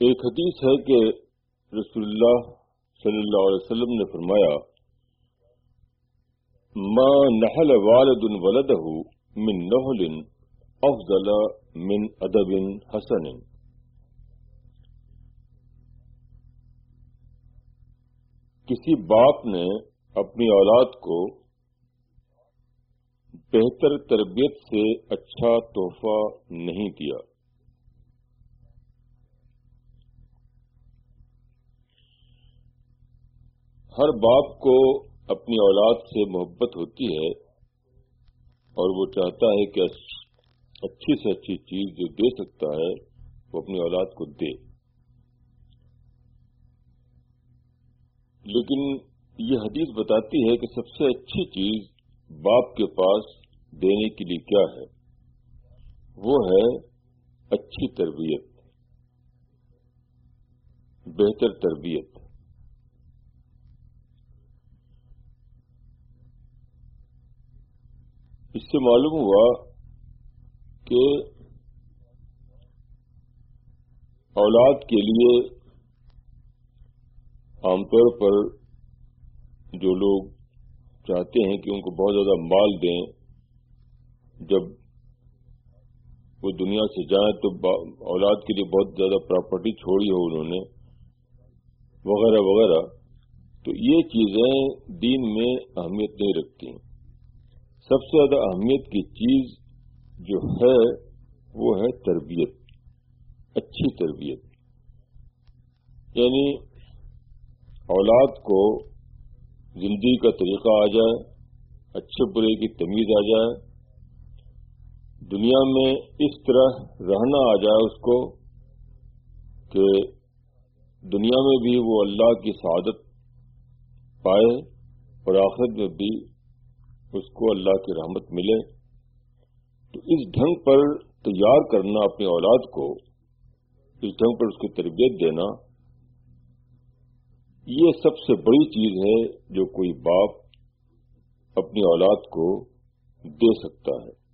ایک حدیث ہے کہ رسول اللہ صلی اللہ علیہ وسلم نے فرمایا، ما نحل والد ولدہ من نحل افضل من ادب حسن. کسی باپ نے اپنی اولاد کو بہتر تربیت سے اچھا تحفہ نہیں دیا۔ ہر باپ کو اپنی اولاد سے محبت ہوتی ہے اور وہ چاہتا ہے کہ اچھی سے اچھی چیز جو دے سکتا ہے وہ اپنی اولاد کو دے۔ لیکن یہ حدیث بتاتی ہے کہ سب سے اچھی چیز باپ کے پاس دینے کے لیے کیا ہے؟ وہ ہے اچھی تربیت، بہتر تربیت۔ اس سے معلوم ہوا کہ اولاد کے لیے عام طور پر جو لوگ چاہتے ہیں کہ ان کو بہت زیادہ مال دیں، جب وہ دنیا سے جائیں تو اولاد کے لیے بہت زیادہ پراپرٹی چھوڑی ہو انہوں نے، وغیرہ وغیرہ۔ تو یہ چیزیں دین میں اہمیت نہیں رکھتی۔ سب سے زیادہ اہمیت کی چیز جو ہے وہ ہے تربیت، اچھی تربیت۔ یعنی اولاد کو زندگی کا طریقہ آ جائے، اچھے برے کی تمیز آ جائے، دنیا میں اس طرح رہنا آ جائے اس کو کہ دنیا میں بھی وہ اللہ کی سعادت پائے اور آخرت میں بھی اس کو اللہ کی رحمت ملے۔ تو اس ڈھنگ پر تیار کرنا اپنی اولاد کو، اس ڈھنگ پر اس کی تربیت دینا، یہ سب سے بڑی چیز ہے جو کوئی باپ اپنی اولاد کو دے سکتا ہے۔